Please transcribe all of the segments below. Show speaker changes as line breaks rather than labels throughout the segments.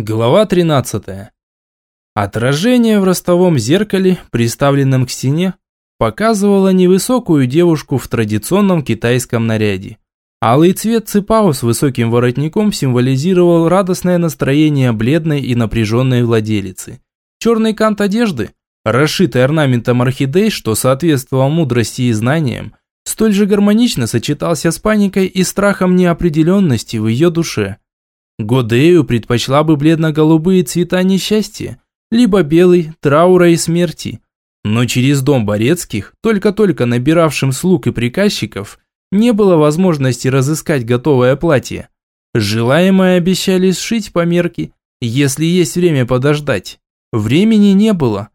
Глава 13. Отражение в ростовом зеркале, приставленном к стене, показывало невысокую девушку в традиционном китайском наряде. Алый цвет ципао с высоким воротником символизировал радостное настроение бледной и напряженной владелицы. Черный кант одежды, расшитый орнаментом орхидей, что соответствовал мудрости и знаниям, столь же гармонично сочетался с паникой и страхом неопределенности в ее душе – Годею предпочла бы бледно-голубые цвета несчастья, либо белый, траура и смерти. Но через дом Борецких, только-только набиравшим слуг и приказчиков, не было возможности разыскать готовое платье. Желаемое обещали сшить по мерке, если есть время подождать. Времени не было.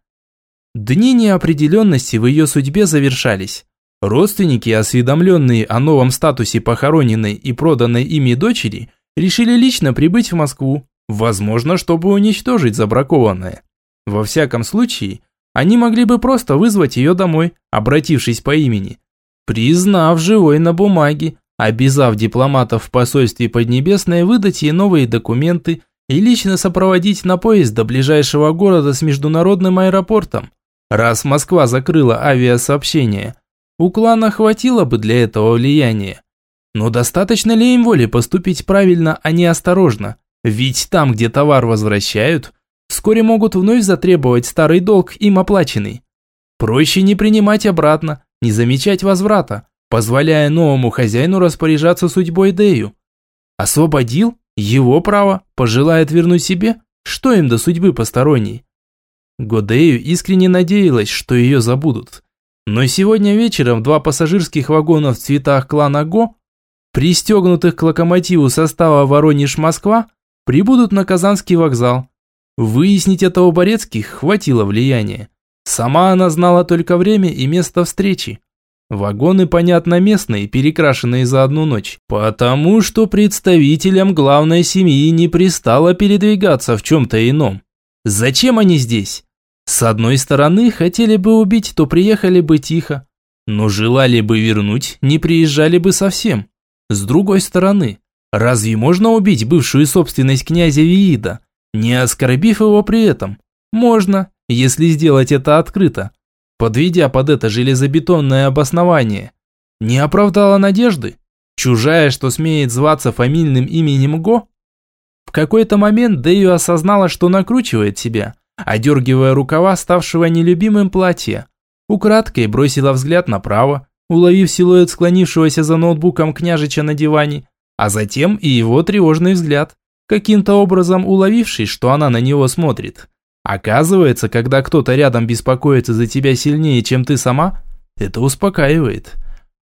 Дни неопределенности в ее судьбе завершались. Родственники, осведомленные о новом статусе похороненной и проданной ими дочери – решили лично прибыть в Москву, возможно, чтобы уничтожить забракованное. Во всяком случае, они могли бы просто вызвать ее домой, обратившись по имени. Признав живой на бумаге, обязав дипломатов в посольстве Поднебесной выдать ей новые документы и лично сопроводить на поезд до ближайшего города с международным аэропортом. Раз Москва закрыла авиасообщение, у клана хватило бы для этого влияния. Но достаточно ли им воли поступить правильно, а не осторожно? Ведь там, где товар возвращают, вскоре могут вновь затребовать старый долг, им оплаченный. Проще не принимать обратно, не замечать возврата, позволяя новому хозяину распоряжаться судьбой Дэю. Освободил? Его право. Пожелает вернуть себе? Что им до судьбы посторонней? Годею искренне надеялась, что ее забудут. Но сегодня вечером два пассажирских вагона в цветах клана Го пристегнутых к локомотиву состава Воронеж-Москва, прибудут на Казанский вокзал. Выяснить это у Борецких хватило влияния. Сама она знала только время и место встречи. Вагоны, понятно, местные, перекрашенные за одну ночь. Потому что представителям главной семьи не пристало передвигаться в чем-то ином. Зачем они здесь? С одной стороны, хотели бы убить, то приехали бы тихо. Но желали бы вернуть, не приезжали бы совсем. С другой стороны, разве можно убить бывшую собственность князя Виида, не оскорбив его при этом? Можно, если сделать это открыто, подведя под это железобетонное обоснование. Не оправдала надежды? Чужая, что смеет зваться фамильным именем Го? В какой-то момент Дэю осознала, что накручивает себя, одергивая рукава ставшего нелюбимым платья. Украдкой бросила взгляд направо, уловив силуэт склонившегося за ноутбуком княжича на диване, а затем и его тревожный взгляд, каким-то образом уловивший, что она на него смотрит. Оказывается, когда кто-то рядом беспокоится за тебя сильнее, чем ты сама, это успокаивает.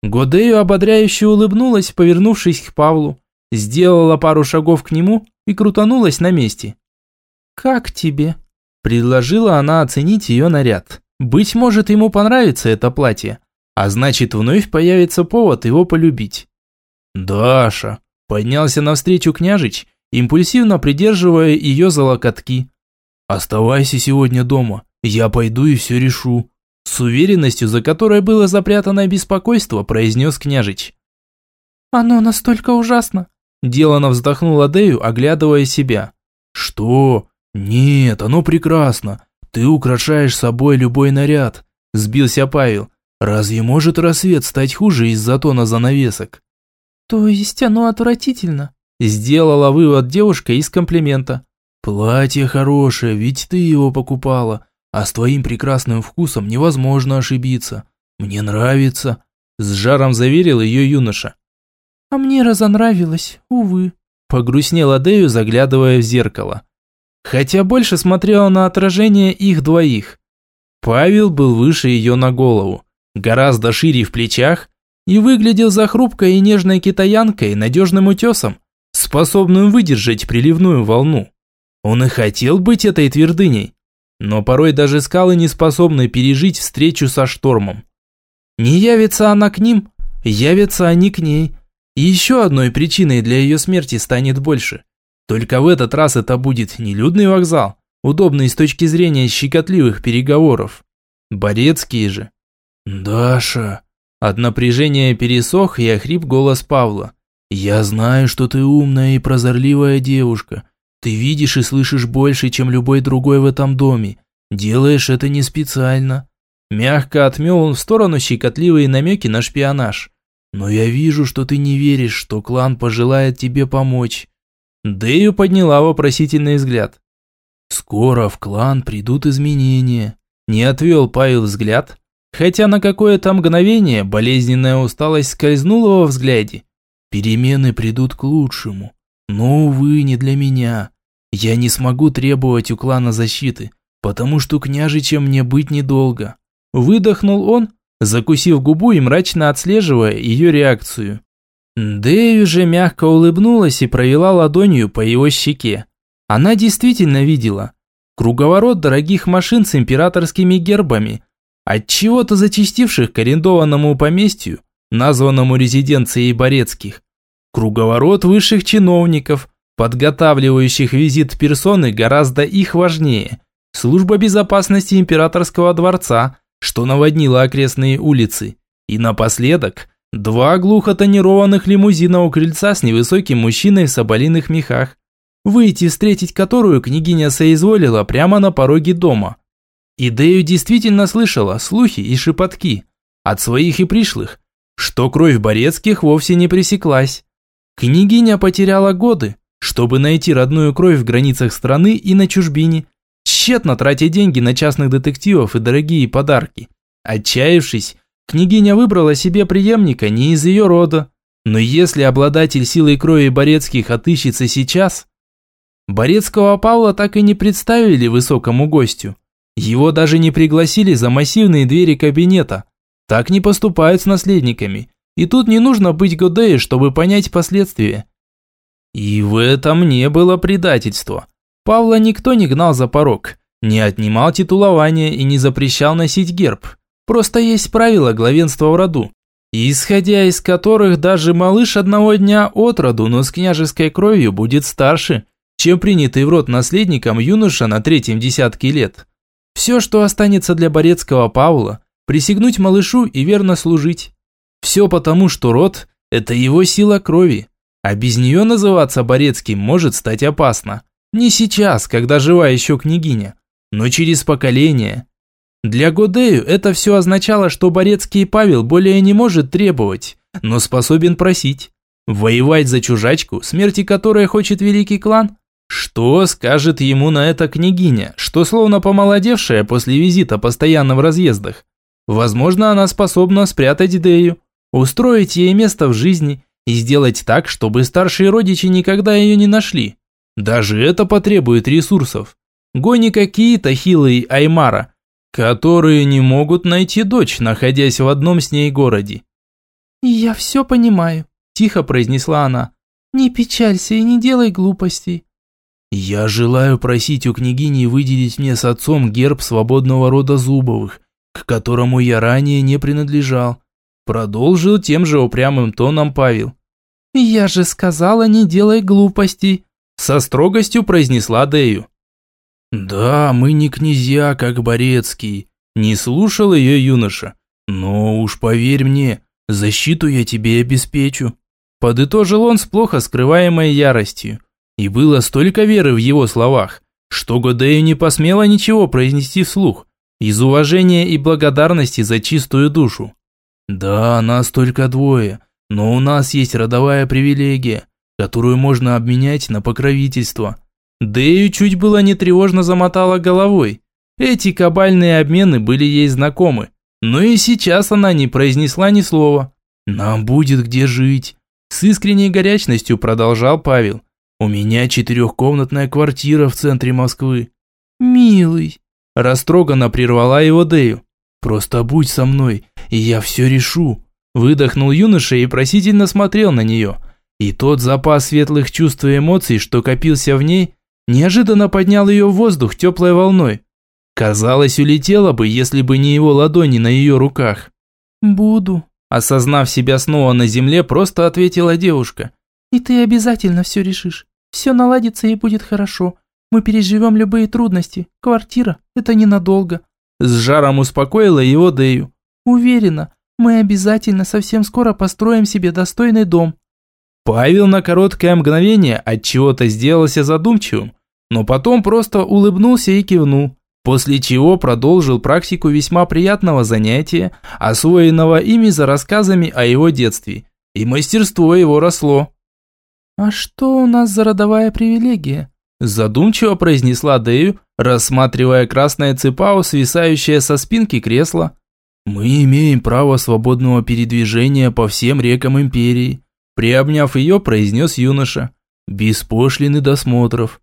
Годею ободряюще улыбнулась, повернувшись к Павлу, сделала пару шагов к нему и крутанулась на месте. «Как тебе?» – предложила она оценить ее наряд. «Быть может, ему понравится это платье, а значит, вновь появится повод его полюбить. «Даша!» – поднялся навстречу княжич, импульсивно придерживая ее за локотки. «Оставайся сегодня дома, я пойду и все решу», – с уверенностью, за которой было запрятано беспокойство, произнес княжич.
«Оно настолько ужасно!» – делано вздохнула Дэю, оглядывая себя.
«Что? Нет, оно прекрасно. Ты украшаешь собой любой наряд», – сбился Павел. Разве может рассвет стать хуже из-за тона занавесок?
То есть оно отвратительно?
Сделала вывод девушка из комплимента. Платье хорошее, ведь ты его покупала, а с твоим прекрасным вкусом невозможно ошибиться. Мне нравится, с жаром заверил ее юноша.
А мне разонравилось, увы.
Погрустнела Дэю, заглядывая в зеркало. Хотя больше смотрела на отражение их двоих. Павел был выше ее на голову гораздо шире в плечах и выглядел за хрупкой и нежной китаянкой надежным утесом, способным выдержать приливную волну. Он и хотел быть этой твердыней, но порой даже скалы не способны пережить встречу со штормом. Не явится она к ним, явятся они к ней. И еще одной причиной для ее смерти станет больше. Только в этот раз это будет не людный вокзал, удобный с точки зрения щекотливых переговоров. Борецкие же
«Даша!»
От напряжения пересох и охрип голос Павла.
«Я знаю, что ты умная и прозорливая девушка. Ты видишь и слышишь больше, чем любой другой в этом доме. Делаешь это не специально.
Мягко отмел он в сторону щекотливые намеки на шпионаж.
Но я вижу, что ты не веришь, что клан пожелает тебе помочь.
Дэю подняла вопросительный взгляд.
Скоро в клан придут изменения.
Не отвел Павел взгляд, хотя на какое-то мгновение болезненная усталость скользнула во взгляде.
Перемены придут к лучшему. Но, увы, не для меня. Я не смогу требовать у клана защиты, потому что княжичем мне быть недолго.
Выдохнул он, закусив губу и мрачно отслеживая ее реакцию. Дэю же мягко улыбнулась и провела ладонью по его щеке. Она действительно видела. Круговорот дорогих машин с императорскими гербами, от чего-то зачастивших к арендованному поместью, названному резиденцией Борецких. Круговорот высших чиновников, подготавливающих визит персоны гораздо их важнее. Служба безопасности императорского дворца, что наводнила окрестные улицы. И напоследок, два глухо тонированных лимузина у крыльца с невысоким мужчиной в соболиных мехах выйти встретить которую княгиня соизволила прямо на пороге дома. Идею действительно слышала слухи и шепотки от своих и пришлых, что кровь Борецких вовсе не пресеклась. Княгиня потеряла годы, чтобы найти родную кровь в границах страны и на чужбине, тщетно тратя деньги на частных детективов и дорогие подарки. Отчаявшись, княгиня выбрала себе преемника не из ее рода, но если обладатель силой крови Борецких отыщется сейчас, Борецкого Павла так и не представили высокому гостю. Его даже не пригласили за массивные двери кабинета. Так не поступают с наследниками. И тут не нужно быть Годеей, чтобы понять последствия. И в этом не было предательства. Павла никто не гнал за порог, не отнимал титулование и не запрещал носить герб. Просто есть правила главенства в роду, исходя из которых даже малыш одного дня от роду, но с княжеской кровью будет старше – чем принятый в рот наследником юноша на третьем десятке лет. Все, что останется для Борецкого Павла, присягнуть малышу и верно служить. Все потому, что род – это его сила крови, а без нее называться Борецким может стать опасно. Не сейчас, когда жива еще княгиня, но через поколение. Для Годею это все означало, что Борецкий Павел более не может требовать, но способен просить. Воевать за чужачку, смерти которой хочет великий клан? Что скажет ему на это княгиня, что словно помолодевшая после визита постоянно в разъездах? Возможно, она способна спрятать Дею, устроить ей место в жизни и сделать так, чтобы старшие родичи никогда ее не нашли. Даже это потребует ресурсов. Гони какие-то хилые Аймара, которые не могут найти дочь, находясь в одном с ней городе.
«Я все понимаю», – тихо произнесла она. «Не печалься и не делай глупостей.
«Я желаю просить у княгини выделить мне с отцом герб свободного рода Зубовых, к которому я ранее не принадлежал», продолжил тем же упрямым тоном Павел.
«Я же сказала, не делай глупостей»,
со строгостью произнесла Дэю.
«Да, мы не князья, как Борецкий», не слушал ее юноша. «Но уж поверь мне, защиту я тебе обеспечу», подытожил он с плохо скрываемой яростью. И было столько веры в его словах, что Годею не посмела ничего произнести вслух, из уважения и благодарности за чистую душу. «Да, нас только двое, но у нас есть родовая привилегия, которую можно обменять на покровительство».
Дэю чуть было не тревожно замотала головой. Эти кабальные обмены были ей знакомы, но и сейчас она не произнесла ни слова.
«Нам будет где жить», – с искренней горячностью продолжал Павел. У меня четырехкомнатная квартира в центре Москвы.
Милый.
Растроганно прервала его Дэю.
Просто будь со мной, и я все решу.
Выдохнул юноша и просительно смотрел на нее. И тот запас светлых чувств и эмоций, что копился в ней, неожиданно поднял ее в воздух теплой волной. Казалось, улетела бы, если бы не его ладони на ее руках.
«Буду», –
осознав себя снова на земле, просто ответила девушка.
И ты обязательно все решишь. Все наладится и будет хорошо. Мы переживем любые трудности. Квартира – это ненадолго».
С жаром успокоила его Дэю.
«Уверена, мы обязательно совсем скоро построим себе достойный дом».
Павел на короткое мгновение от чего-то сделался задумчивым, но потом просто улыбнулся и кивнул, после чего продолжил практику весьма приятного занятия, освоенного ими за рассказами о его детстве, и мастерство его росло.
«А что у нас за родовая привилегия?»
Задумчиво произнесла Дэю, рассматривая красное цепао, свисающее со спинки кресла. «Мы имеем право свободного передвижения по всем рекам Империи», приобняв ее, произнес юноша. «Без пошлины досмотров».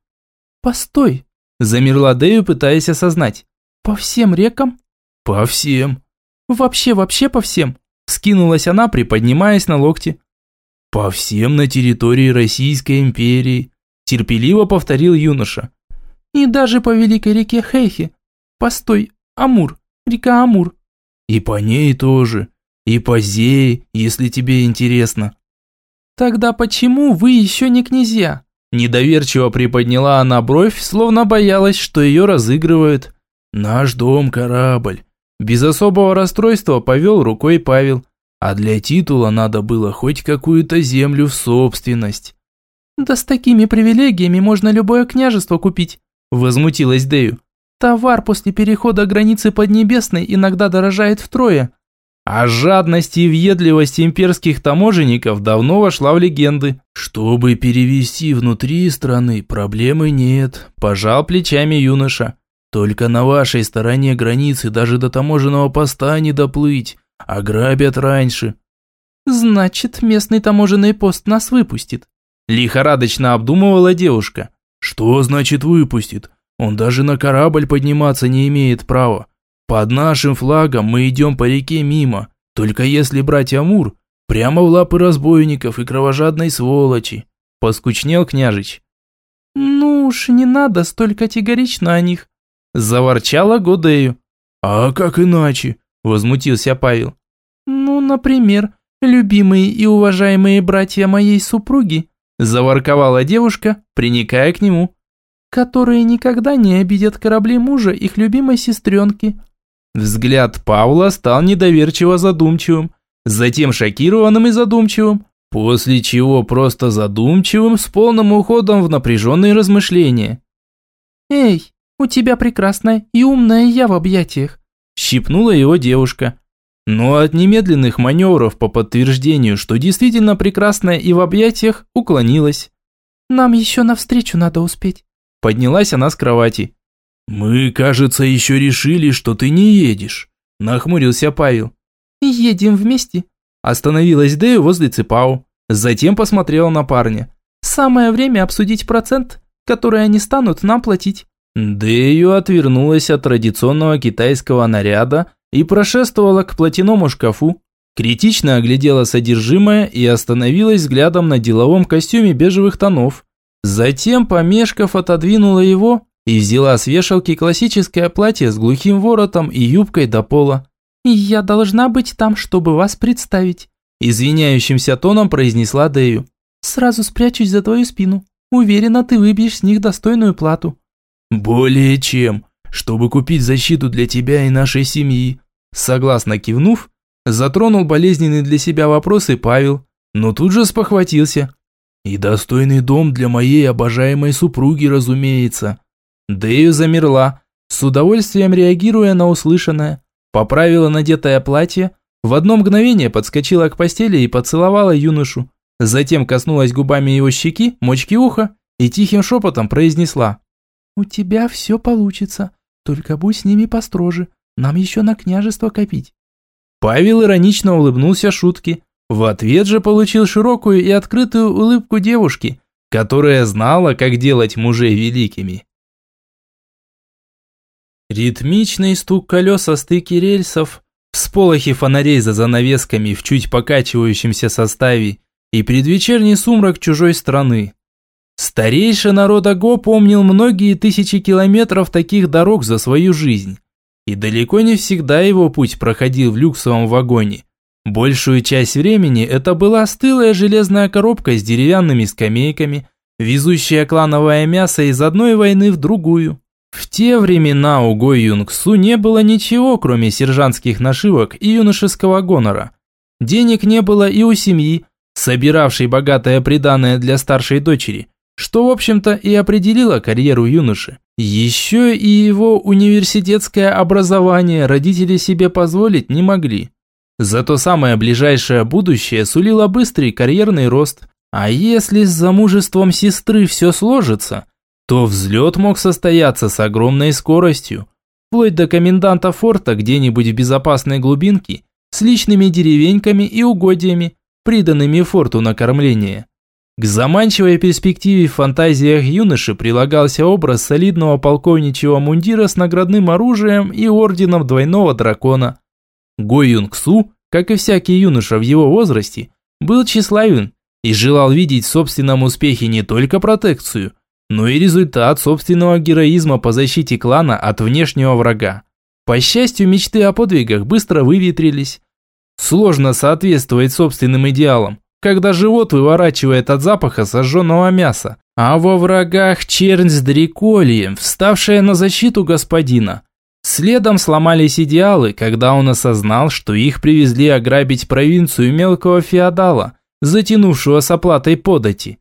«Постой!»
Замерла Дэю, пытаясь осознать.
«По всем рекам?»
«По всем».
«Вообще-вообще по всем?»
Скинулась она, приподнимаясь на локти. «По всем на территории Российской империи», терпеливо повторил юноша.
«И даже по великой реке Хейхи. Постой, Амур, река Амур».
«И по ней тоже. И по Зее, если тебе интересно».
«Тогда почему вы еще не князья?»
Недоверчиво приподняла она бровь, словно боялась, что ее разыгрывают. «Наш дом – корабль». Без особого расстройства повел рукой Павел. А для титула надо было хоть какую-то землю в собственность.
«Да с такими привилегиями можно любое княжество купить», – возмутилась Дэю. «Товар после перехода границы Поднебесной иногда дорожает втрое».
А жадность и въедливость имперских таможенников давно вошла в легенды. Чтобы перевести внутри страны, проблемы нет, пожал плечами юноша. Только на вашей стороне границы даже до таможенного поста не доплыть, ограбят раньше.
Значит, местный таможенный пост нас выпустит.
Лихорадочно обдумывала девушка. Что значит выпустит? Он даже на корабль подниматься не имеет права. Под нашим флагом мы идем по реке мимо, только если брать Амур, прямо в лапы разбойников и кровожадной сволочи. Поскучнел княжич.
Ну уж не надо столь категорично о них.
Заворчала Годею. А как иначе? Возмутился Павел.
Ну, например, любимые и уважаемые братья моей супруги, заворковала девушка, приникая к нему, которые никогда не обидят корабли мужа их любимой сестренки.
Взгляд Павла стал недоверчиво задумчивым, затем шокированным и задумчивым, после чего просто задумчивым с полным уходом в напряженные размышления.
«Эй, у тебя прекрасная и умная я в объятиях», – щипнула его девушка.
Но от немедленных маневров по подтверждению, что действительно прекрасная и в объятиях, уклонилась.
«Нам еще навстречу надо успеть».
Поднялась она с кровати. «Мы, кажется, еще решили, что ты не едешь», – нахмурился Павел.
«Едем вместе», –
остановилась Дэю возле Цепау. Затем посмотрела на парня.
«Самое время обсудить процент, который они станут нам платить».
Дэю отвернулась от традиционного китайского наряда и прошествовала к платяному шкафу, критично оглядела содержимое и остановилась взглядом на деловом костюме бежевых тонов. Затем, помешков, отодвинула его и взяла с вешалки классическое платье с глухим воротом и юбкой до пола.
«Я должна быть там, чтобы вас представить»,
извиняющимся тоном произнесла Дэю.
«Сразу спрячусь за твою спину. Уверена, ты выбьешь с них достойную плату».
«Более чем, чтобы купить защиту для тебя и нашей семьи». Согласно кивнув, затронул болезненный для себя вопрос и Павел, но тут же спохватился. «И достойный дом для моей обожаемой супруги, разумеется». Дэю замерла, с удовольствием реагируя на услышанное. Поправила надетое платье, в одно мгновение подскочила к постели и поцеловала юношу. Затем коснулась губами его щеки, мочки уха и тихим шепотом произнесла.
«У тебя все получится, только будь с ними построже, нам еще на княжество копить».
Павел иронично улыбнулся шутке. В ответ же получил широкую и открытую улыбку девушки, которая знала, как делать мужей великими. Ритмичный стук колес о стыке рельсов, всполохи фонарей за занавесками в чуть покачивающемся составе и предвечерний сумрак чужой страны. Старейший народа Го помнил многие тысячи километров таких дорог за свою жизнь. И далеко не всегда его путь проходил в люксовом вагоне. Большую часть времени это была стылая железная коробка с деревянными скамейками, везущая клановое мясо из одной войны в другую. В те времена у Го Юнгсу не было ничего, кроме сержантских нашивок и юношеского гонора. Денег не было и у семьи, собиравшей богатое приданое для старшей дочери, что, в общем-то, и определило карьеру юноши. Еще и его университетское образование родители себе позволить не могли. Зато самое ближайшее будущее сулило быстрый карьерный рост. А если с замужеством сестры все сложится, то взлет мог состояться с огромной скоростью, вплоть до коменданта форта где-нибудь в безопасной глубинке, с личными деревеньками и угодьями, приданными форту на кормление. К заманчивой перспективе в фантазиях юноши прилагался образ солидного полковничьего мундира с наградным оружием и орденом двойного дракона. Го Юнг Су, как и всякий юноша в его возрасте, был тщеславен и желал видеть в собственном успехе не только протекцию, но и результат собственного героизма по защите клана от внешнего врага. По счастью, мечты о подвигах быстро выветрились. Сложно соответствовать собственным идеалам, когда живот выворачивает от запаха сожженного мяса, а во врагах чернь с дрекольем, вставшая на защиту господина. Следом сломались идеалы, когда он осознал, что их привезли ограбить провинцию мелкого феодала, затянувшего с оплатой подати.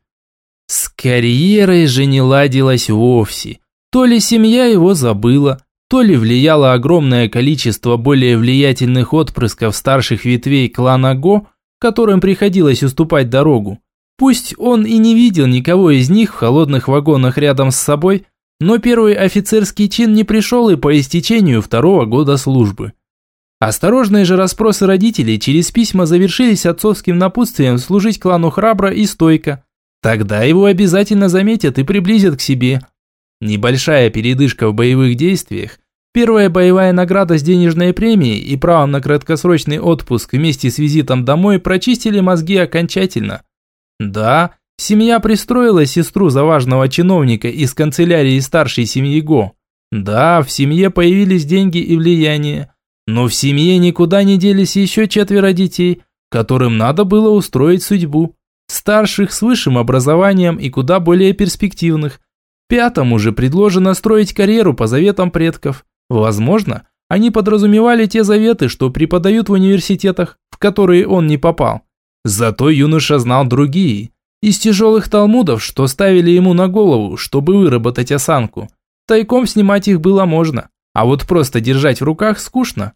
С карьерой же не ладилось вовсе. То ли семья его забыла, то ли влияло огромное количество более влиятельных отпрысков старших ветвей клана Го, которым приходилось уступать дорогу. Пусть он и не видел никого из них в холодных вагонах рядом с собой, но первый офицерский чин не пришел и по истечению второго года службы. Осторожные же расспросы родителей через письма завершились отцовским напутствием служить клану храбро и стойко. Тогда его обязательно заметят и приблизят к себе. Небольшая передышка в боевых действиях Первая боевая награда с денежной премией и правом на краткосрочный отпуск вместе с визитом домой прочистили мозги окончательно. Да, семья пристроила сестру за важного чиновника из канцелярии старшей семьи Го. Да, в семье появились деньги и влияние. Но в семье никуда не делись еще четверо детей, которым надо было устроить судьбу. Старших с высшим образованием и куда более перспективных. Пятому же предложено строить карьеру по заветам предков. Возможно, они подразумевали те заветы, что преподают в университетах, в которые он не попал. Зато юноша знал другие, из тяжелых талмудов, что ставили ему на голову, чтобы выработать осанку. Тайком снимать их было можно, а вот просто держать в руках скучно.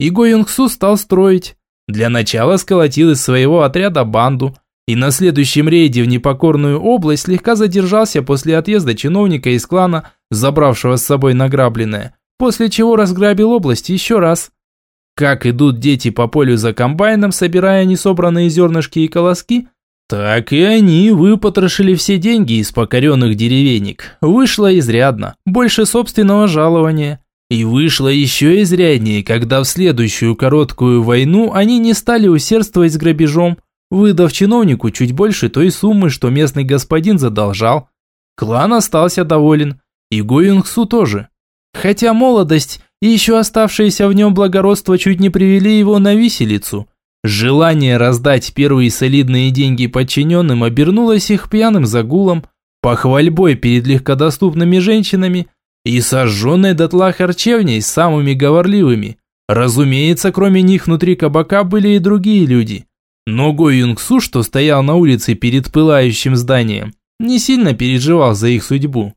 И Го Юнгсу стал строить. Для начала сколотил из своего отряда банду, и на следующем рейде в непокорную область слегка задержался после отъезда чиновника из клана, забравшего с собой награбленное, после чего разграбил область еще раз. Как идут дети по полю за комбайном, собирая несобранные зернышки и колоски, так и они выпотрошили все деньги из покоренных деревенек. Вышло изрядно, больше собственного жалования. И вышло еще изряднее, когда в следующую короткую войну они не стали усердствовать с грабежом, выдав чиновнику чуть больше той суммы, что местный господин задолжал. Клан остался доволен, и Гоюнгсу тоже. Хотя молодость и еще оставшееся в нем благородство чуть не привели его на виселицу. Желание раздать первые солидные деньги подчиненным обернулось их пьяным загулом, похвальбой перед легкодоступными женщинами и сожженной дотла харчевней с самыми говорливыми. Разумеется, кроме них внутри кабака были и другие люди. Но Го Юнгсу, что стоял на улице перед пылающим зданием, не сильно переживал за их судьбу.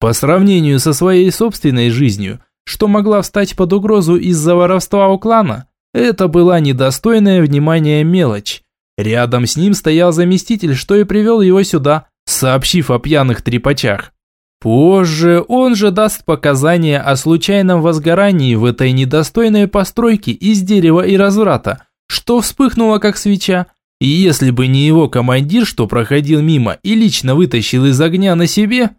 По сравнению со своей собственной жизнью, что могла встать под угрозу из-за воровства у клана, это была недостойная внимания мелочь. Рядом с ним стоял заместитель, что и привел его сюда, сообщив о пьяных трепачах. Позже он же даст показания о случайном возгорании в этой недостойной постройке из дерева и разврата, что вспыхнуло как свеча. И если бы не его командир, что проходил мимо и лично вытащил из огня на себе,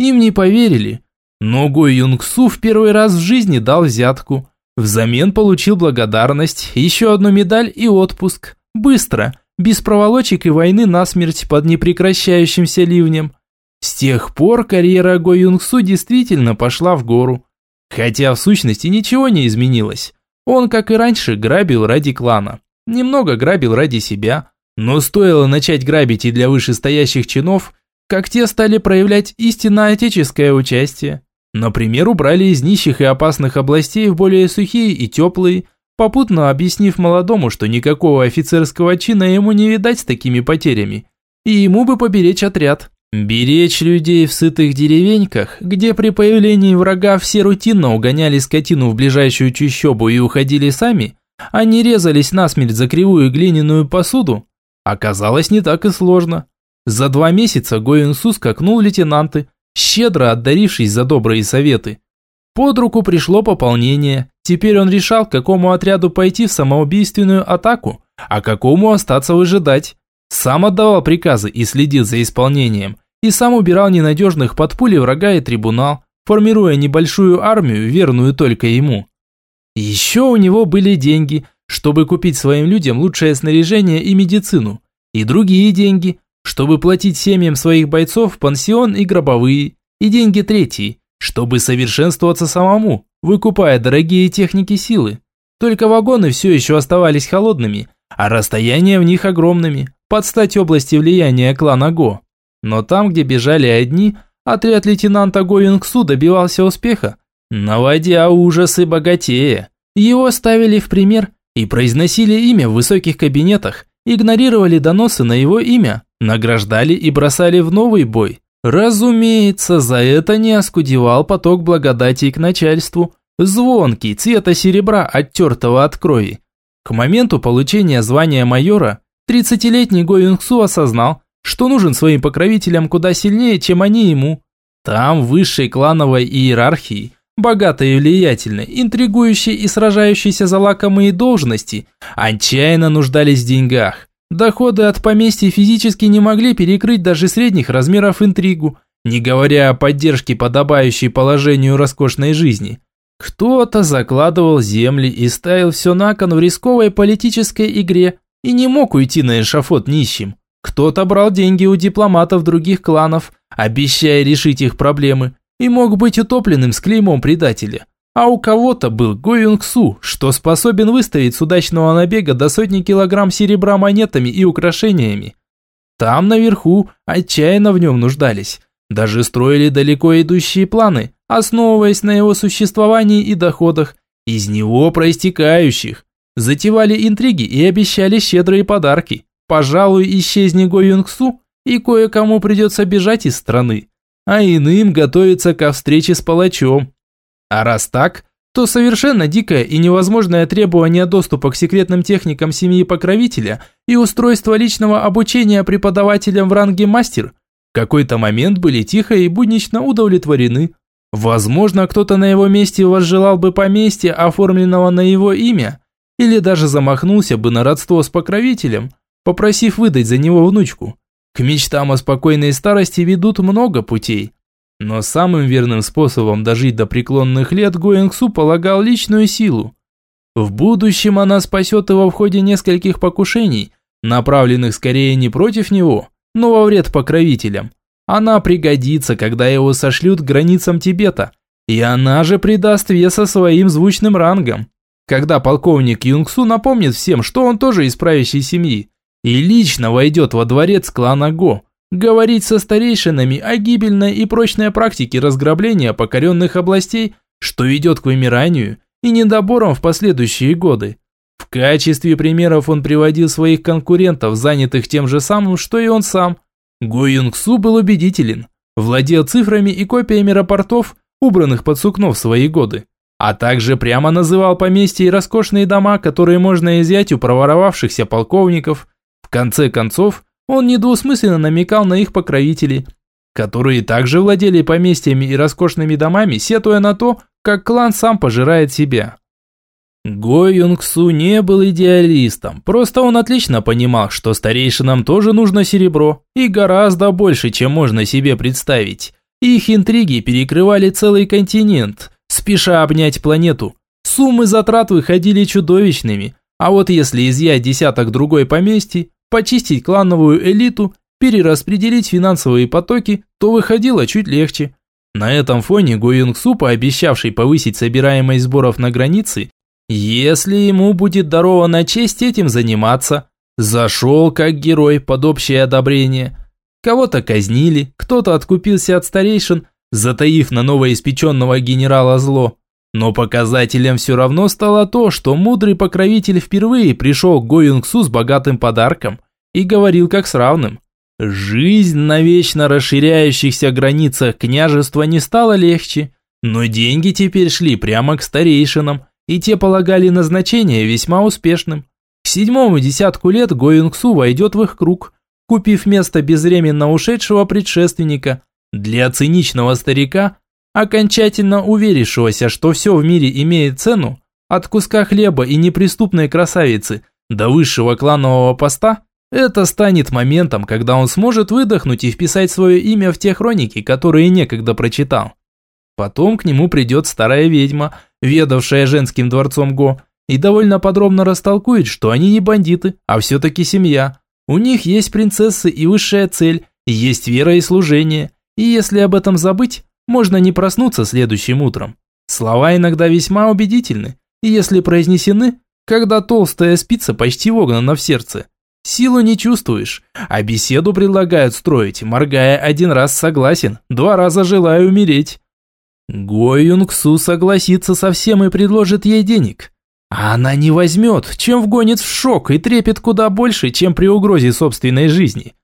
им не поверили. Но Го Юнгсу в первый раз в жизни дал взятку. Взамен получил благодарность, еще одну медаль и отпуск. Быстро, без проволочек и войны насмерть под непрекращающимся ливнем. С тех пор карьера Го Юнгсу действительно пошла в гору. Хотя в сущности ничего не изменилось. Он, как и раньше, грабил ради клана. Немного грабил ради себя. Но стоило начать грабить и для вышестоящих чинов, как те стали проявлять истинно отеческое участие. Например, убрали из нищих и опасных областей в более сухие и теплые, попутно объяснив молодому, что никакого офицерского чина ему не видать с такими потерями, и ему бы поберечь отряд. Беречь людей в сытых деревеньках, где при появлении врага все рутинно угоняли скотину в ближайшую чащобу и уходили сами, а не резались насмерть за кривую глиняную посуду, оказалось не так и сложно. За два месяца Гоинсу скакнул лейтенанты, щедро отдарившись за добрые советы. Под руку пришло пополнение, теперь он решал, к какому отряду пойти в самоубийственную атаку, а какому остаться выжидать. Сам отдавал приказы и следил за исполнением, и сам убирал ненадежных под пули врага и трибунал, формируя небольшую армию, верную только ему. Еще у него были деньги, чтобы купить своим людям лучшее снаряжение и медицину, и другие деньги, чтобы платить семьям своих бойцов пансион и гробовые, и деньги третьи, чтобы совершенствоваться самому, выкупая дорогие техники силы. Только вагоны все еще оставались холодными, а расстояния в них огромными, под стать области влияния клана Го. Но там, где бежали одни, отряд лейтенанта Го Юнгсу добивался успеха, наводя ужасы богатея. Его ставили в пример и произносили имя в высоких кабинетах, игнорировали доносы на его имя, награждали и бросали в новый бой. Разумеется, за это не оскудевал поток благодати к начальству, звонкий, цвета серебра, оттертого от крови. К моменту получения звания майора 30-летний Го осознал, что нужен своим покровителям куда сильнее, чем они ему. Там, в высшей клановой иерархии, богатой и влиятельной, интригующей и сражающейся за лакомые должности, отчаянно нуждались в деньгах. Доходы от поместья физически не могли перекрыть даже средних размеров интригу, не говоря о поддержке, подобающей положению роскошной жизни. Кто-то закладывал земли и ставил все на кон в рисковой политической игре и не мог уйти на эшафот нищим. Кто-то брал деньги у дипломатов других кланов, обещая решить их проблемы, и мог быть утопленным с клеймом предателя. А у кого-то был Го Юнг Су, что способен выставить с удачного набега до сотни килограмм серебра монетами и украшениями. Там наверху отчаянно в нем нуждались. Даже строили далеко идущие планы, основываясь на его существовании и доходах, из него проистекающих. Затевали интриги и обещали щедрые подарки. Пожалуй, исчезни Го Юнг Су, и кое-кому придется бежать из страны. А иным готовиться ко встрече с палачом. А раз так, то совершенно дикое и невозможное требование доступа к секретным техникам семьи покровителя и устройство личного обучения преподавателям в ранге мастер в какой-то момент были тихо и буднично удовлетворены. Возможно, кто-то на его месте возжелал бы поместья, оформленного на его имя, или даже замахнулся бы на родство с покровителем, попросив выдать за него внучку. К мечтам о спокойной старости ведут много путей. Но самым верным способом дожить до преклонных лет Гоингсу полагал личную силу. В будущем она спасет его в ходе нескольких покушений, направленных скорее не против него, но во вред покровителям. Она пригодится, когда его сошлют к границам Тибета, и она же придаст веса своим звучным рангам. Когда полковник Юнгсу напомнит всем, что он тоже из правящей семьи, и лично войдет во дворец клана Го, говорить со старейшинами о гибельной и прочной практике разграбления покоренных областей, что ведет к вымиранию и недоборам в последующие годы. В качестве примеров он приводил своих конкурентов, занятых тем же самым, что и он сам. Го Юнг Су был убедителен, владел цифрами и копиями рапортов, убранных под сукно в свои годы, а также прямо называл поместья и роскошные дома, которые можно изъять у проворовавшихся полковников. В конце концов, он недвусмысленно намекал на их покровителей, которые также владели поместьями и роскошными домами, сетуя на то, как клан сам пожирает себя. Го Юнгсу не был идеалистом, просто он отлично понимал, что старейшинам тоже нужно серебро, и гораздо больше, чем можно себе представить. Их интриги перекрывали целый континент, спеша обнять планету. Суммы затрат выходили чудовищными, а вот если изъять десяток другой поместий, почистить клановую элиту, перераспределить финансовые потоки, то выходило чуть легче. На этом фоне Го Юнг Су, пообещавший повысить собираемость сборов на границе, если ему будет дарована честь этим заниматься, зашел как герой под общее одобрение. Кого-то казнили, кто-то откупился от старейшин, затаив на новоиспеченного генерала зло. Но показателем все равно стало то, что мудрый покровитель впервые пришел к Го с богатым подарком и говорил как с равным. Жизнь на вечно расширяющихся границах княжества не стала легче, но деньги теперь шли прямо к старейшинам, и те полагали назначение весьма успешным. К седьмому десятку лет Гоюнгсу войдет в их круг, купив место безвременно ушедшего предшественника. Для циничного старика, окончательно уверившегося, что все в мире имеет цену, от куска хлеба и неприступной красавицы до высшего кланового поста – это станет моментом, когда он сможет выдохнуть и вписать свое имя в те хроники, которые некогда прочитал. Потом к нему придет старая ведьма, ведавшая женским дворцом Го, и довольно подробно растолкует, что они не бандиты, а все-таки семья. У них есть принцессы и высшая цель, есть вера и служение, и если об этом забыть, можно не проснуться следующим утром. Слова иногда весьма убедительны, и если произнесены, когда толстая спица почти вогнана в сердце, Силу не чувствуешь, а беседу предлагают строить, моргая один раз согласен, два раза желаю умереть. Го согласится со всем и предложит ей денег. А она не возьмет, чем вгонит в шок и трепет куда больше, чем при угрозе собственной жизни.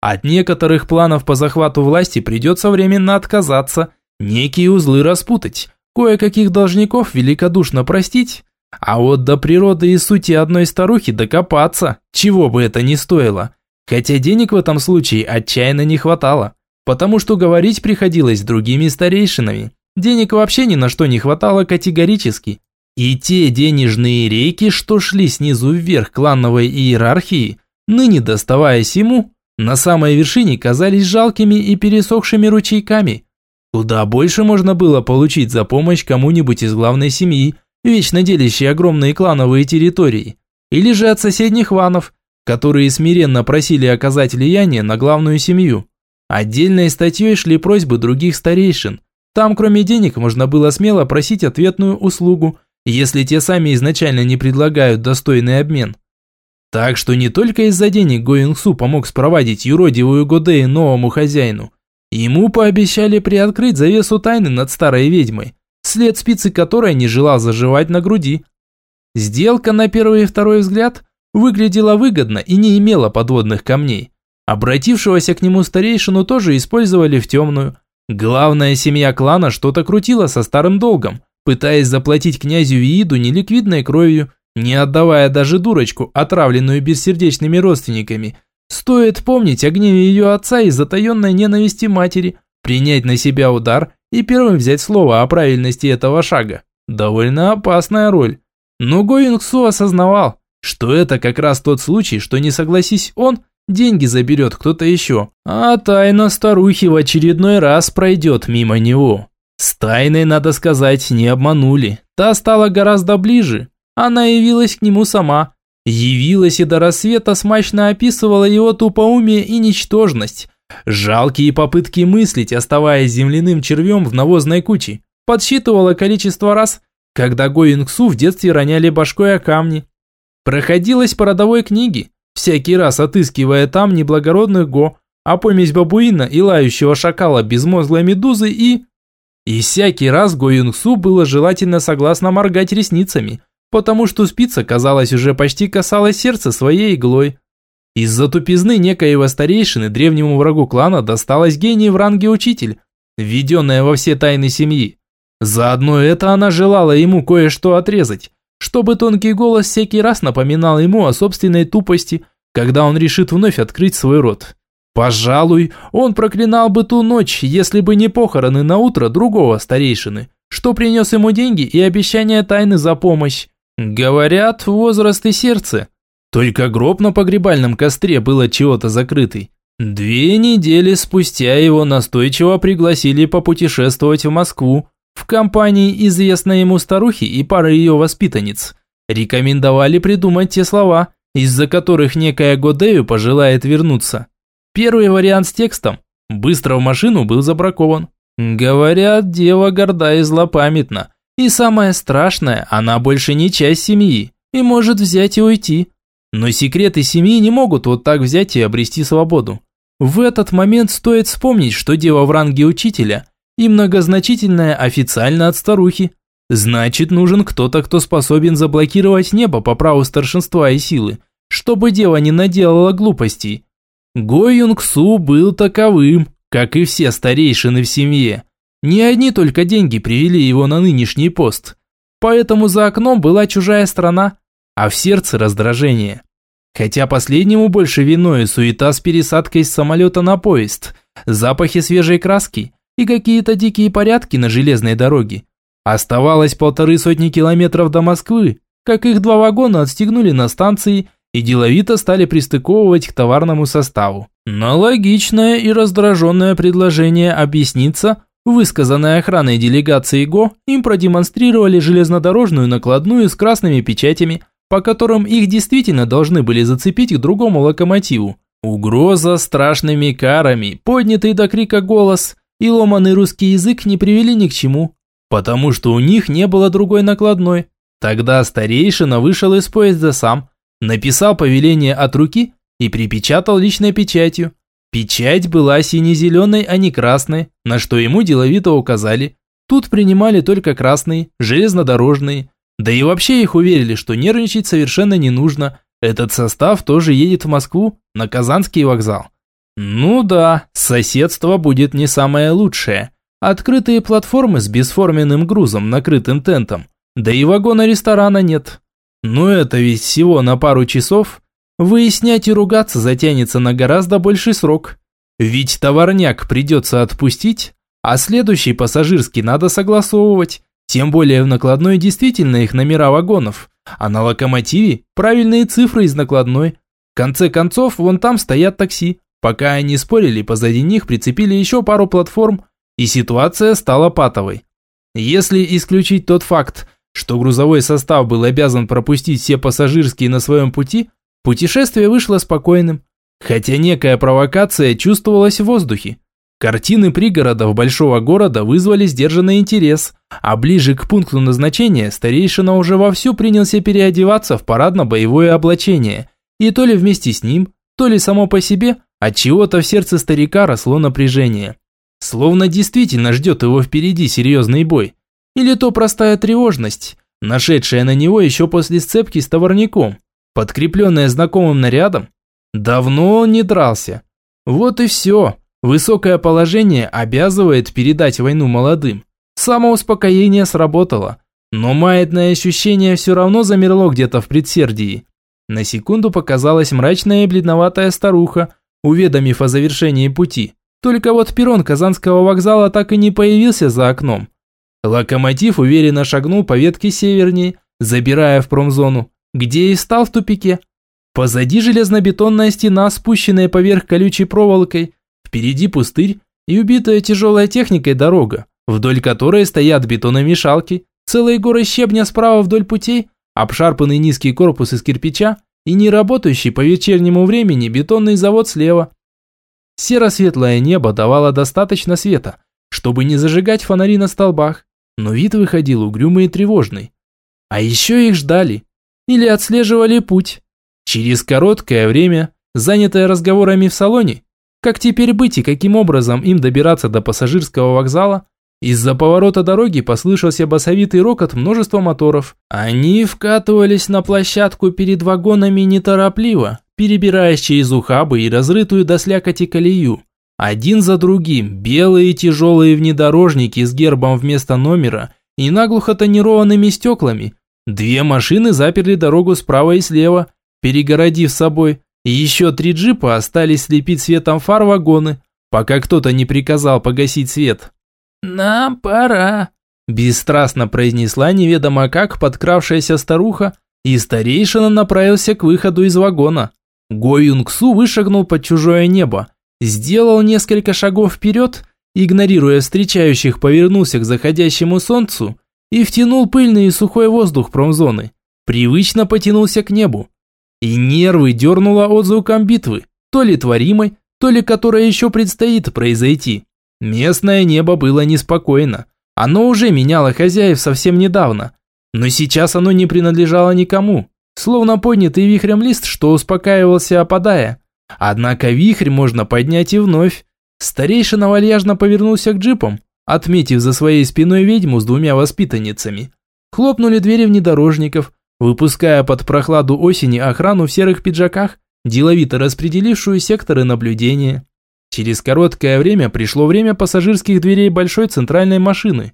От некоторых планов по захвату власти придется временно отказаться, некие узлы распутать, кое-каких должников великодушно простить, а вот до природы и сути одной старухи докопаться, чего бы это ни стоило. Хотя денег в этом случае отчаянно не хватало, потому что говорить приходилось с другими старейшинами. Денег вообще ни на что не хватало категорически. И те денежные рейки, что шли снизу вверх клановой иерархии, ныне доставаясь ему, на самой вершине казались жалкими и пересохшими ручейками. Куда больше можно было получить за помощь кому-нибудь из главной семьи, вечно делящие огромные клановые территории, или же от соседних ванов, которые смиренно просили оказать влияние на главную семью. Отдельной статьей шли просьбы других старейшин. Там, кроме денег, можно было смело просить ответную услугу, если те сами изначально не предлагают достойный обмен. Так что не только из-за денег Гоингсу помог спровадить юродивую Годеи новому хозяину. Ему пообещали приоткрыть завесу тайны над старой ведьмой, след спицы которой не желал заживать на груди. Сделка на первый и второй взгляд выглядела выгодно и не имела подводных камней. Обратившегося к нему старейшину тоже использовали в темную. Главная семья клана что-то крутила со старым долгом, пытаясь заплатить князю Вииду неликвидной кровью, не отдавая даже дурочку, отравленную бессердечными родственниками. Стоит помнить о гневе ее отца и затаенной ненависти матери, принять на себя удар и первым взять слово о правильности этого шага. Довольно опасная роль. Но Гоингсу осознавал, что это как раз тот случай, что не согласись он, деньги заберет кто-то еще, а тайна старухи в очередной раз пройдет мимо него. С тайной, надо сказать, не обманули. Та стала гораздо ближе. Она явилась к нему сама. Явилась и до рассвета смачно описывала его тупоумие и ничтожность, Жалкие попытки мыслить, оставаясь земляным червем в навозной куче, подсчитывала количество раз, когда Гоингсу в детстве роняли башкой о камни. Проходилась по родовой книге, всякий раз отыскивая там неблагородных Го, а помесь бабуина и лающего шакала безмозглой медузы и... И всякий раз Гоюнгсу было желательно согласно моргать ресницами, потому что спица, казалось, уже почти касалась сердца своей иглой. Из-за тупизны некоего старейшины древнему врагу клана досталась гений в ранге учитель, введенная во все тайны семьи. Заодно это она желала ему кое-что отрезать, чтобы тонкий голос всякий раз напоминал ему о собственной тупости, когда он решит вновь открыть свой рот. Пожалуй, он проклинал бы ту ночь, если бы не похороны на утро другого старейшины, что принес ему деньги и обещание тайны за помощь. Говорят, возраст и сердце только гроб на погребальном костре был от чего-то закрытый. Две недели спустя его настойчиво пригласили попутешествовать в Москву в компании известной ему старухи и пары ее воспитанниц. Рекомендовали придумать те слова, из-за которых некая Годею пожелает вернуться. Первый вариант с текстом быстро в машину был забракован. Говорят, дева горда и злопамятна. И самое страшное, она больше не часть семьи и может взять и уйти. Но секреты семьи не могут вот так взять и обрести свободу. В этот момент стоит вспомнить, что дева в ранге учителя и многозначительная официально от старухи. Значит, нужен кто-то, кто способен заблокировать небо по праву старшинства и силы, чтобы дева не наделала глупостей. Го Юнг Су был таковым, как и все старейшины в семье. Не одни только деньги привели его на нынешний пост. Поэтому за окном была чужая страна, а в сердце раздражение. Хотя последнему больше виной суета с пересадкой с самолета на поезд, запахи свежей краски и какие-то дикие порядки на железной дороге. Оставалось полторы сотни километров до Москвы, как их два вагона отстегнули на станции и деловито стали пристыковывать к товарному составу. На логичное и раздраженное предложение объясниться, высказанное охраной делегации ГО, им продемонстрировали железнодорожную накладную с красными печатями, по которым их действительно должны были зацепить к другому локомотиву. Угроза страшными карами, поднятый до крика голос и ломаный русский язык не привели ни к чему, потому что у них не было другой накладной. Тогда старейшина вышел из поезда сам, написал повеление от руки и припечатал личной печатью. Печать была сине-зеленой, а не красной, на что ему деловито указали. Тут принимали только красные, железнодорожные. Да и вообще их уверили, что нервничать совершенно не нужно. Этот состав тоже едет в Москву, на Казанский вокзал. Ну да, соседство будет не самое лучшее. Открытые платформы с бесформенным грузом, накрытым тентом. Да и вагона ресторана нет. Но это ведь всего на пару часов. Выяснять и ругаться затянется на гораздо больший срок. Ведь товарняк придется отпустить, а следующий пассажирский надо согласовывать. Тем более в накладной действительно их номера вагонов, а на локомотиве правильные цифры из накладной. В конце концов, вон там стоят такси. Пока они спорили, позади них прицепили еще пару платформ, и ситуация стала патовой. Если исключить тот факт, что грузовой состав был обязан пропустить все пассажирские на своем пути, путешествие вышло спокойным, хотя некая провокация чувствовалась в воздухе. Картины пригородов большого города вызвали сдержанный интерес, а ближе к пункту назначения старейшина уже вовсю принялся переодеваться в парадно-боевое облачение, и то ли вместе с ним, то ли само по себе, от чего-то в сердце старика росло напряжение. Словно действительно ждет его впереди серьезный бой. Или то простая тревожность, нашедшая на него еще после сцепки с товарником, подкрепленная знакомым нарядом. Давно он не дрался. Вот и все. Высокое положение обязывает передать войну молодым. Самоуспокоение сработало. Но маятное ощущение все равно замерло где-то в предсердии. На секунду показалась мрачная и бледноватая старуха, уведомив о завершении пути. Только вот перрон Казанского вокзала так и не появился за окном. Локомотив уверенно шагнул по ветке севернее, забирая в промзону, где и стал в тупике. Позади железнобетонная стена, спущенная поверх колючей проволокой, впереди пустырь и убитая тяжелой техникой дорога, вдоль которой стоят бетономешалки, целые горы щебня справа вдоль путей, обшарпанный низкий корпус из кирпича и не работающий по вечернему времени бетонный завод слева. Серо-светлое небо давало достаточно света, чтобы не зажигать фонари на столбах, но вид выходил угрюмый и тревожный. А еще их ждали. Или отслеживали путь. Через короткое время, занятое разговорами в салоне, как теперь быть и каким образом им добираться до пассажирского вокзала, из-за поворота дороги послышался басовитый рокот множества моторов. Они вкатывались на площадку перед вагонами неторопливо, перебираясь через ухабы и разрытую до слякоти колею. Один за другим белые тяжелые внедорожники с гербом вместо номера и наглухо тонированными стеклами. Две машины заперли дорогу справа и слева, перегородив собой. И еще три джипа остались слепить светом фар вагоны, пока кто-то не приказал погасить свет. «Нам пора», – бесстрастно произнесла неведомо как подкравшаяся старуха, и старейшина направился к выходу из вагона. Го Юнгсу вышагнул под чужое небо, сделал несколько шагов вперед, игнорируя встречающих, повернулся к заходящему солнцу и втянул пыльный и сухой воздух промзоны. Привычно потянулся к небу. И нервы дернуло отзвуком битвы, то ли творимой, то ли которая еще предстоит произойти. Местное небо было неспокойно. Оно уже меняло хозяев совсем недавно. Но сейчас оно не принадлежало никому словно поднятый вихрем лист, что успокаивался, опадая. Однако вихрь можно поднять и вновь. Старейшина вальяжно повернулся к джипам, отметив за своей спиной ведьму с двумя воспитанницами. Хлопнули двери внедорожников, выпуская под прохладу осени охрану в серых пиджаках деловито распределившую секторы наблюдения. Через короткое время пришло время пассажирских дверей большой центральной машины.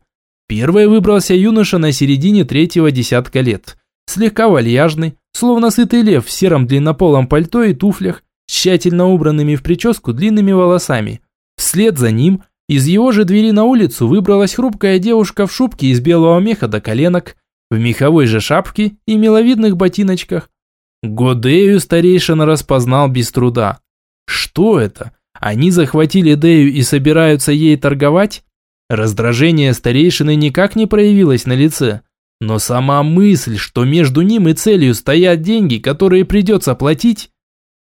Первой выбрался юноша на середине третьего десятка лет. Слегка вальяжный, словно сытый лев в сером длиннополом пальто и туфлях, тщательно убранными в прическу длинными волосами. Вслед за ним из его же двери на улицу выбралась хрупкая девушка в шубке из белого меха до коленок, в меховой же шапке и миловидных ботиночках. Годею старейшина распознал без труда. Что это? Они захватили Дею и собираются ей торговать? Раздражение старейшины никак не проявилось на лице. Но сама мысль, что между ним и целью стоят деньги, которые придется платить,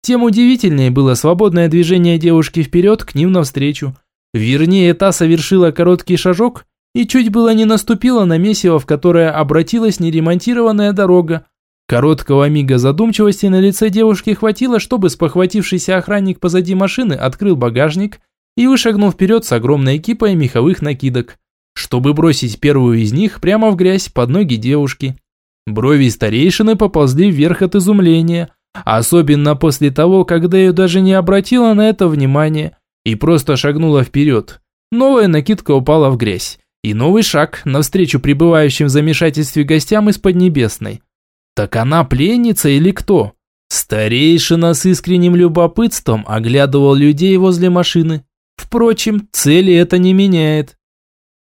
тем удивительнее было свободное движение девушки вперед к ним навстречу. Вернее, та совершила короткий шажок и чуть было не наступила на месиво, в которое обратилась неремонтированная дорога. Короткого мига задумчивости на лице девушки хватило, чтобы спохватившийся охранник позади машины открыл багажник и вышагнул вперед с огромной экипой меховых накидок, чтобы бросить первую из них прямо в грязь под ноги девушки. Брови старейшины поползли вверх от изумления, особенно после того, когда ее даже не обратила на это внимание и просто шагнула вперед. Новая накидка упала в грязь. И новый шаг навстречу прибывающим в замешательстве гостям из Поднебесной. Так она пленница или кто? Старейшина с искренним любопытством оглядывал людей возле машины. Впрочем, цели это не меняет.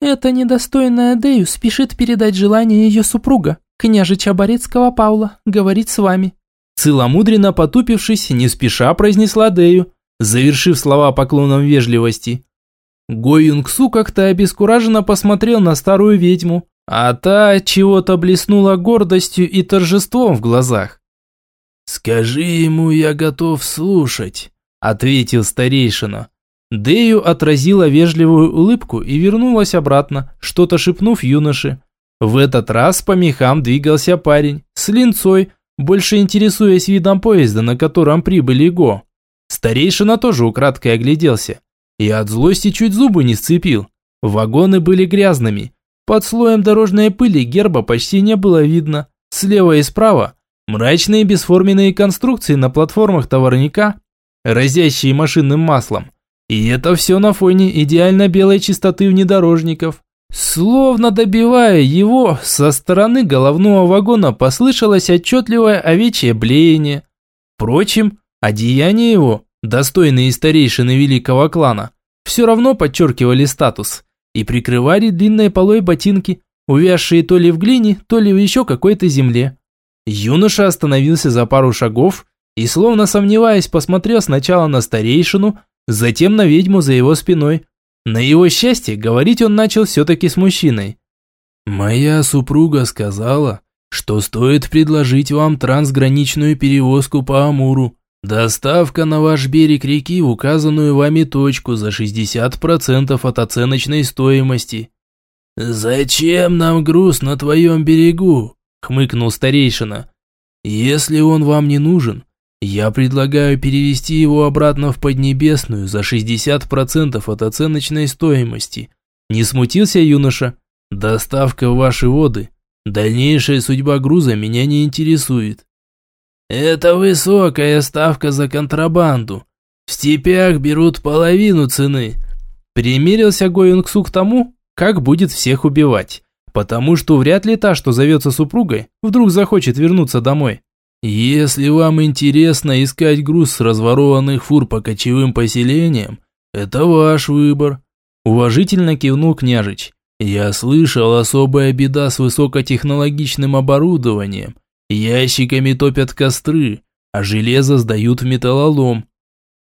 «Эта недостойная Дею спешит передать желание ее супруга, княжича Борецкого Паула, говорить с вами».
Целомудренно потупившись, не спеша произнесла Дею, завершив слова поклоном вежливости. Го Юнгсу как-то обескураженно посмотрел на старую ведьму, а та чего-то блеснула гордостью и торжеством в глазах. «Скажи ему, я готов слушать», – ответил старейшина. Дею отразила вежливую улыбку и вернулась обратно, что-то шепнув юноше. В этот раз по мехам двигался парень, с линцой, больше интересуясь видом поезда, на котором прибыли Го. Старейшина тоже украдкой огляделся. И от злости чуть зубы не сцепил. Вагоны были грязными. Под слоем дорожной пыли герба почти не было видно. Слева и справа мрачные бесформенные конструкции на платформах товарника, разящие машинным маслом. И это все на фоне идеально белой чистоты внедорожников. Словно добивая его, со стороны головного вагона послышалось отчетливое овечье блеяние. Впрочем, одеяние его достойные старейшины великого клана, все равно подчеркивали статус и прикрывали длинной полой ботинки, увязшие то ли в глине, то ли в еще какой-то земле. Юноша остановился за пару шагов и, словно сомневаясь, посмотрел сначала на старейшину, затем на ведьму за его спиной. На его счастье, говорить он начал все-таки с мужчиной. «Моя супруга сказала, что стоит предложить вам трансграничную перевозку по Амуру. Доставка на ваш берег реки в указанную вами точку за 60% от оценочной стоимости. Зачем нам груз на твоем берегу? хмыкнул старейшина. Если он вам не нужен, я предлагаю перевести его обратно в Поднебесную за 60% от оценочной стоимости. Не смутился юноша. Доставка в ваши воды. Дальнейшая судьба груза меня не интересует. Это высокая ставка за контрабанду. В степях берут половину цены. Примерился Гоюнгсу к тому, как будет всех убивать. Потому что вряд ли та, что зовется супругой, вдруг захочет вернуться домой. Если вам интересно искать груз с разворованных фур по кочевым поселениям, это ваш выбор. Уважительно кивнул княжич. Я слышал, особая беда с высокотехнологичным оборудованием. Ящиками топят костры, а железо сдают в металлолом.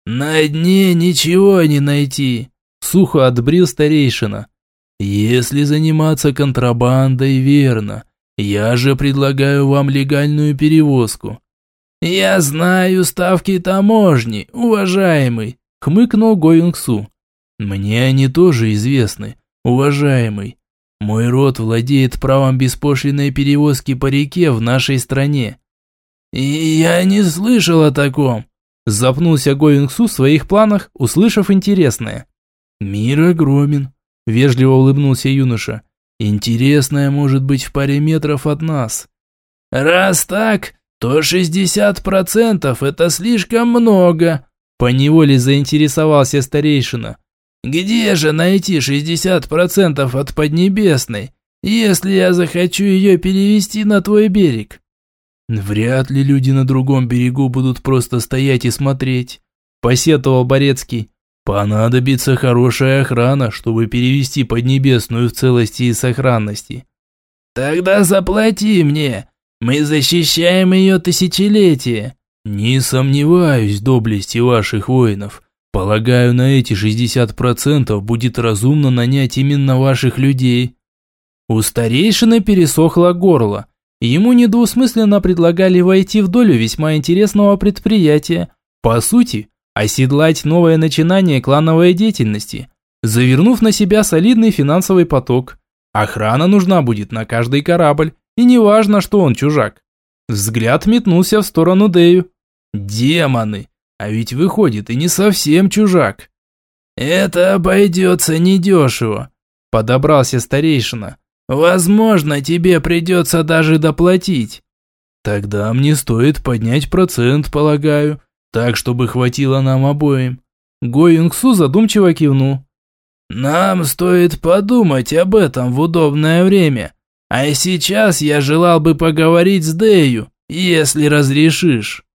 На дне ничего не найти, сухо отбрил старейшина. Если заниматься контрабандой, верно. Я же предлагаю вам легальную перевозку. Я знаю ставки таможни, уважаемый, хмыкнул Гоюнгсу. Мне они тоже известны, уважаемый. Мой род владеет правом беспошлиной перевозки по реке в нашей стране. И я не слышал о таком. Запнулся Гоингсу в своих планах, услышав интересное. Мир огромен, вежливо улыбнулся юноша. Интересное может быть в паре метров от нас. Раз так,
то 60% это слишком много, поневоле заинтересовался старейшина. Где же найти 60% от Поднебесной, если я захочу ее перевести на твой берег? Вряд ли люди на другом берегу будут просто стоять и смотреть, посетовал Борецкий. Понадобится хорошая охрана, чтобы перевести Поднебесную в целости и сохранности. Тогда заплати мне, мы защищаем ее тысячелетие. Не сомневаюсь в доблести ваших воинов. Полагаю, на эти 60% будет разумно нанять именно ваших людей.
У старейшины пересохло горло. Ему недвусмысленно предлагали войти в долю весьма интересного предприятия. По сути, оседлать новое начинание клановой деятельности, завернув на себя солидный финансовый поток. Охрана нужна будет на каждый корабль, и неважно, что он чужак. Взгляд метнулся в сторону Дэю. Демоны! А ведь выходит и не совсем чужак. Это обойдется недешево, подобрался старейшина. Возможно, тебе придется даже доплатить. Тогда мне стоит поднять процент, полагаю, так, чтобы хватило нам обоим. Го задумчиво кивнул. Нам стоит подумать об этом в удобное время. А сейчас я желал бы поговорить с Дэю, если разрешишь.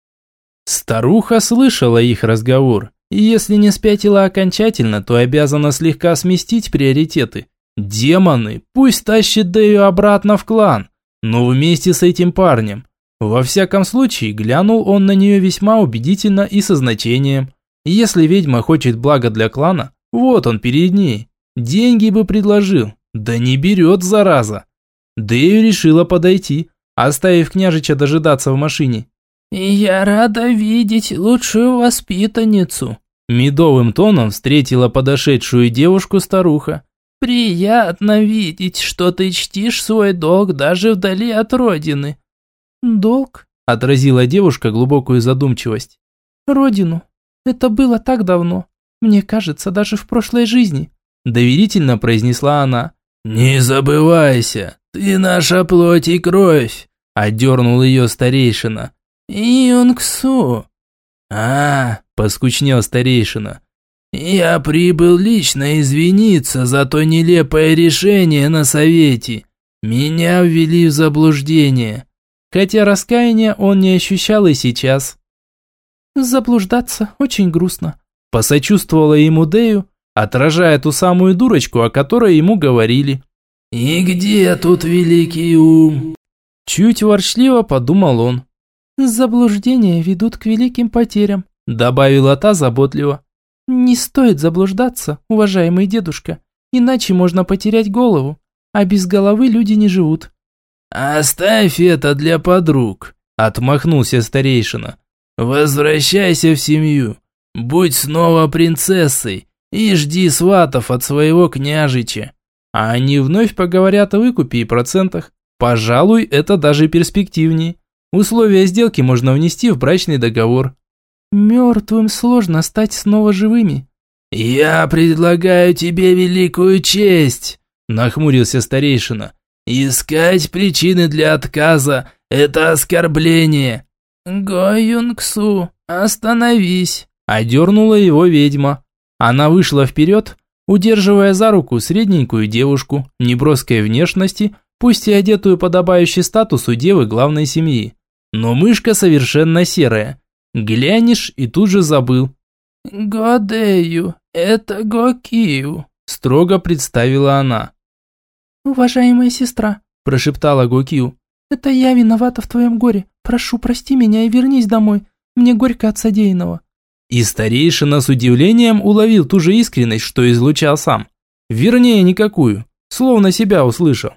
Старуха слышала их разговор, и если не спятила окончательно, то обязана слегка сместить приоритеты. Демоны, пусть тащит Дэю обратно в клан, но вместе с этим парнем. Во всяком случае, глянул он на нее весьма убедительно и со значением. Если ведьма хочет блага для клана, вот он перед ней. Деньги бы предложил, да не берет, зараза. Дэю решила подойти, оставив княжича дожидаться в машине.
«Я рада видеть лучшую воспитанницу», –
медовым тоном встретила подошедшую девушку старуха.
«Приятно видеть, что ты чтишь свой долг даже вдали от родины».
«Долг?» – отразила девушка глубокую задумчивость.
«Родину. Это было так давно. Мне кажется, даже в прошлой жизни», –
доверительно произнесла она.
«Не забывайся, ты наша плоть и кровь», – одернул ее старейшина.
«Юнгсу!»
«А, – поскучнел старейшина. «Я прибыл лично извиниться за то нелепое решение на совете. Меня ввели в заблуждение».
Хотя раскаяния он не ощущал и сейчас.
«Заблуждаться очень грустно», –
посочувствовала ему Дею, отражая ту самую дурочку, о которой ему говорили.
«И где тут великий ум?»
Чуть ворчливо подумал он.
«Заблуждения ведут к великим потерям», –
добавила та заботливо.
«Не стоит заблуждаться, уважаемый дедушка, иначе можно потерять голову, а без головы люди не живут».
«Оставь это для подруг», – отмахнулся старейшина. «Возвращайся в семью, будь снова принцессой и жди сватов от своего княжича».
А они вновь поговорят о выкупе и процентах. Пожалуй, это даже перспективнее. Условия сделки можно внести в брачный договор.
Мертвым сложно стать снова живыми.
«Я предлагаю тебе великую честь», – нахмурился старейшина. «Искать причины для отказа – это оскорбление».
«Го Юнгсу, остановись», –
одернула его ведьма. Она вышла вперед, удерживая за руку средненькую девушку, неброской внешности, пусть и одетую подобающей статусу девы главной семьи. Но мышка совершенно серая. Глянешь и тут же забыл.
«Годею, это Гокию», –
строго представила она.
«Уважаемая сестра», – прошептала Гокию, – «это я виновата в твоем горе. Прошу, прости меня и вернись домой. Мне горько от содеянного».
И старейшина с удивлением уловил ту же искренность, что излучал сам. Вернее, никакую, словно себя услышал.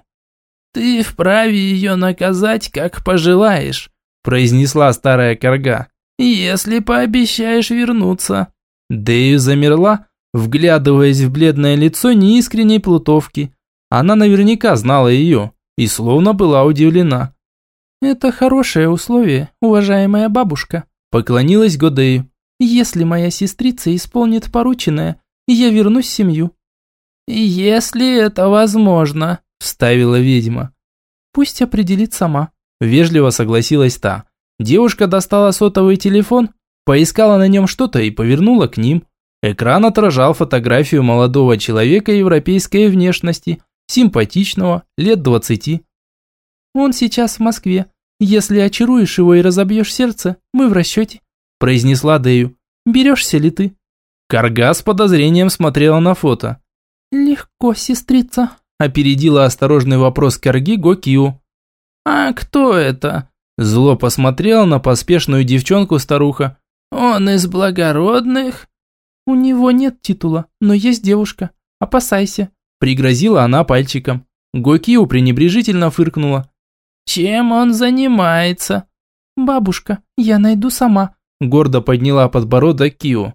«Ты вправе ее наказать, как пожелаешь»,
произнесла старая корга.
«Если пообещаешь вернуться».
Дэю замерла, вглядываясь в бледное лицо неискренней плутовки. Она наверняка знала ее и словно была удивлена.
«Это хорошее условие, уважаемая бабушка»,
поклонилась Годею.
«Если моя сестрица исполнит порученное, я вернусь в семью».
«Если это возможно», – вставила ведьма.
«Пусть определит сама»,
Вежливо согласилась та. Девушка достала сотовый телефон, поискала на нем что-то и повернула к ним. Экран отражал фотографию молодого человека европейской внешности, симпатичного, лет двадцати.
«Он сейчас в Москве. Если очаруешь его и разобьешь сердце, мы в расчете», произнесла Дэю. «Берешься ли ты?»
Карга с подозрением смотрела на фото.
«Легко, сестрица»,
опередила осторожный вопрос Карги Гокиу.
«А кто это?»
Зло посмотрела на поспешную девчонку старуха.
«Он из благородных?» «У него нет титула, но есть девушка. Опасайся»,
пригрозила она пальчиком. Гокиу пренебрежительно фыркнула.
«Чем он занимается?» «Бабушка, я найду сама»,
гордо подняла подбородок Кио.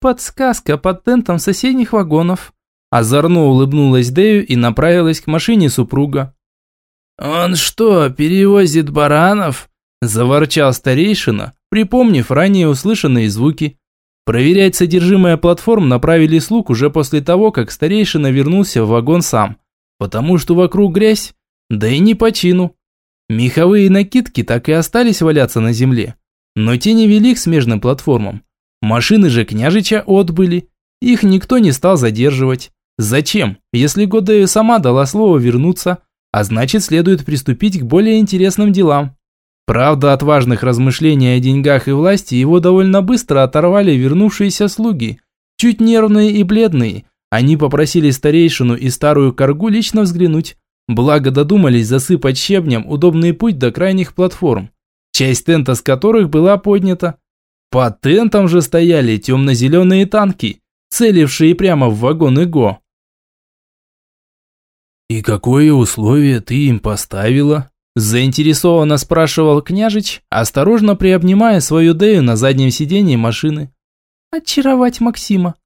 «Подсказка под тентом соседних вагонов».
Озорно улыбнулась Дэю и направилась к машине супруга.
«Он что, перевозит баранов?»
Заворчал старейшина, припомнив ранее услышанные звуки. Проверять содержимое платформ направили слуг уже после того, как старейшина вернулся в вагон сам, потому что вокруг грязь, да и не по чину. Меховые накидки так и остались валяться на земле, но те не вели к смежным платформам. Машины же княжича отбыли, их никто не стал задерживать. Зачем, если Годею сама дала слово вернуться, а значит следует приступить к более интересным делам. Правда, от важных размышлений о деньгах и власти его довольно быстро оторвали вернувшиеся слуги. Чуть нервные и бледные, они попросили старейшину и старую коргу лично взглянуть. Благо додумались засыпать щебнем удобный путь до крайних платформ, часть тента с которых была поднята. Под тентом же стояли темно-зеленые танки, целившие прямо в вагон ИГО. «И какое условие ты им поставила?» Заинтересованно спрашивал княжич, осторожно приобнимая свою Дею на заднем сиденье машины.
«Очаровать Максима».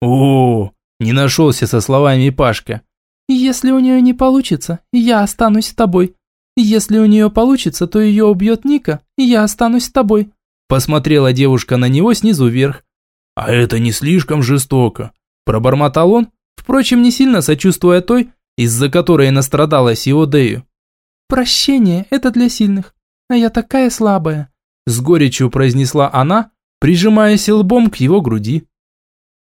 «О, не нашелся со словами Пашка.
«Если у нее не получится, я останусь с тобой. Если у нее получится, то ее убьет Ника, и я останусь с тобой».
Посмотрела девушка на него снизу вверх. «А это не слишком жестоко», – пробормотал он, впрочем, не сильно сочувствуя той, из-за которой настрадалась его Дею.
«Прощение – это для сильных, а я такая слабая», –
с горечью произнесла она, прижимаясь лбом к его груди.